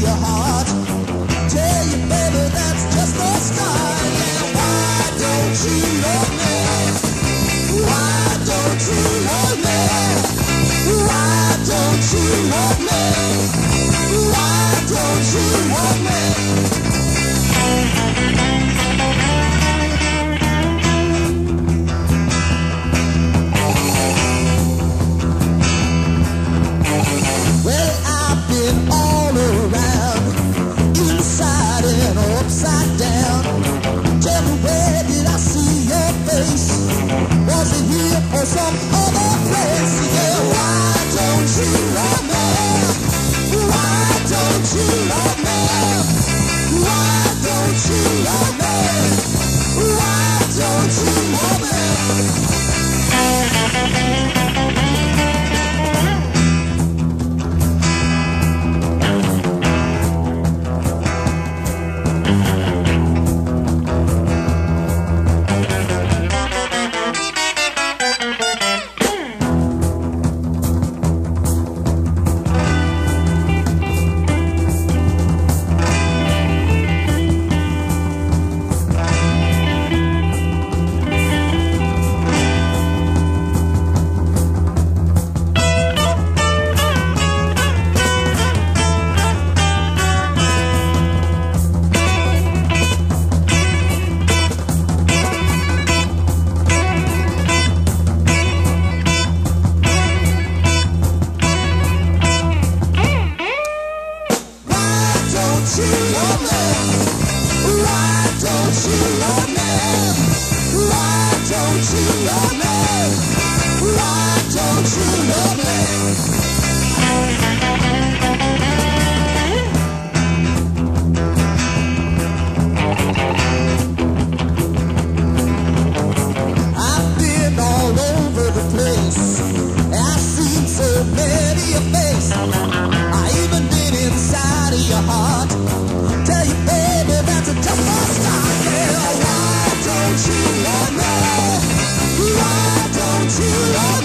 your heart. or some other. Why don't you love me? Why don't you love me?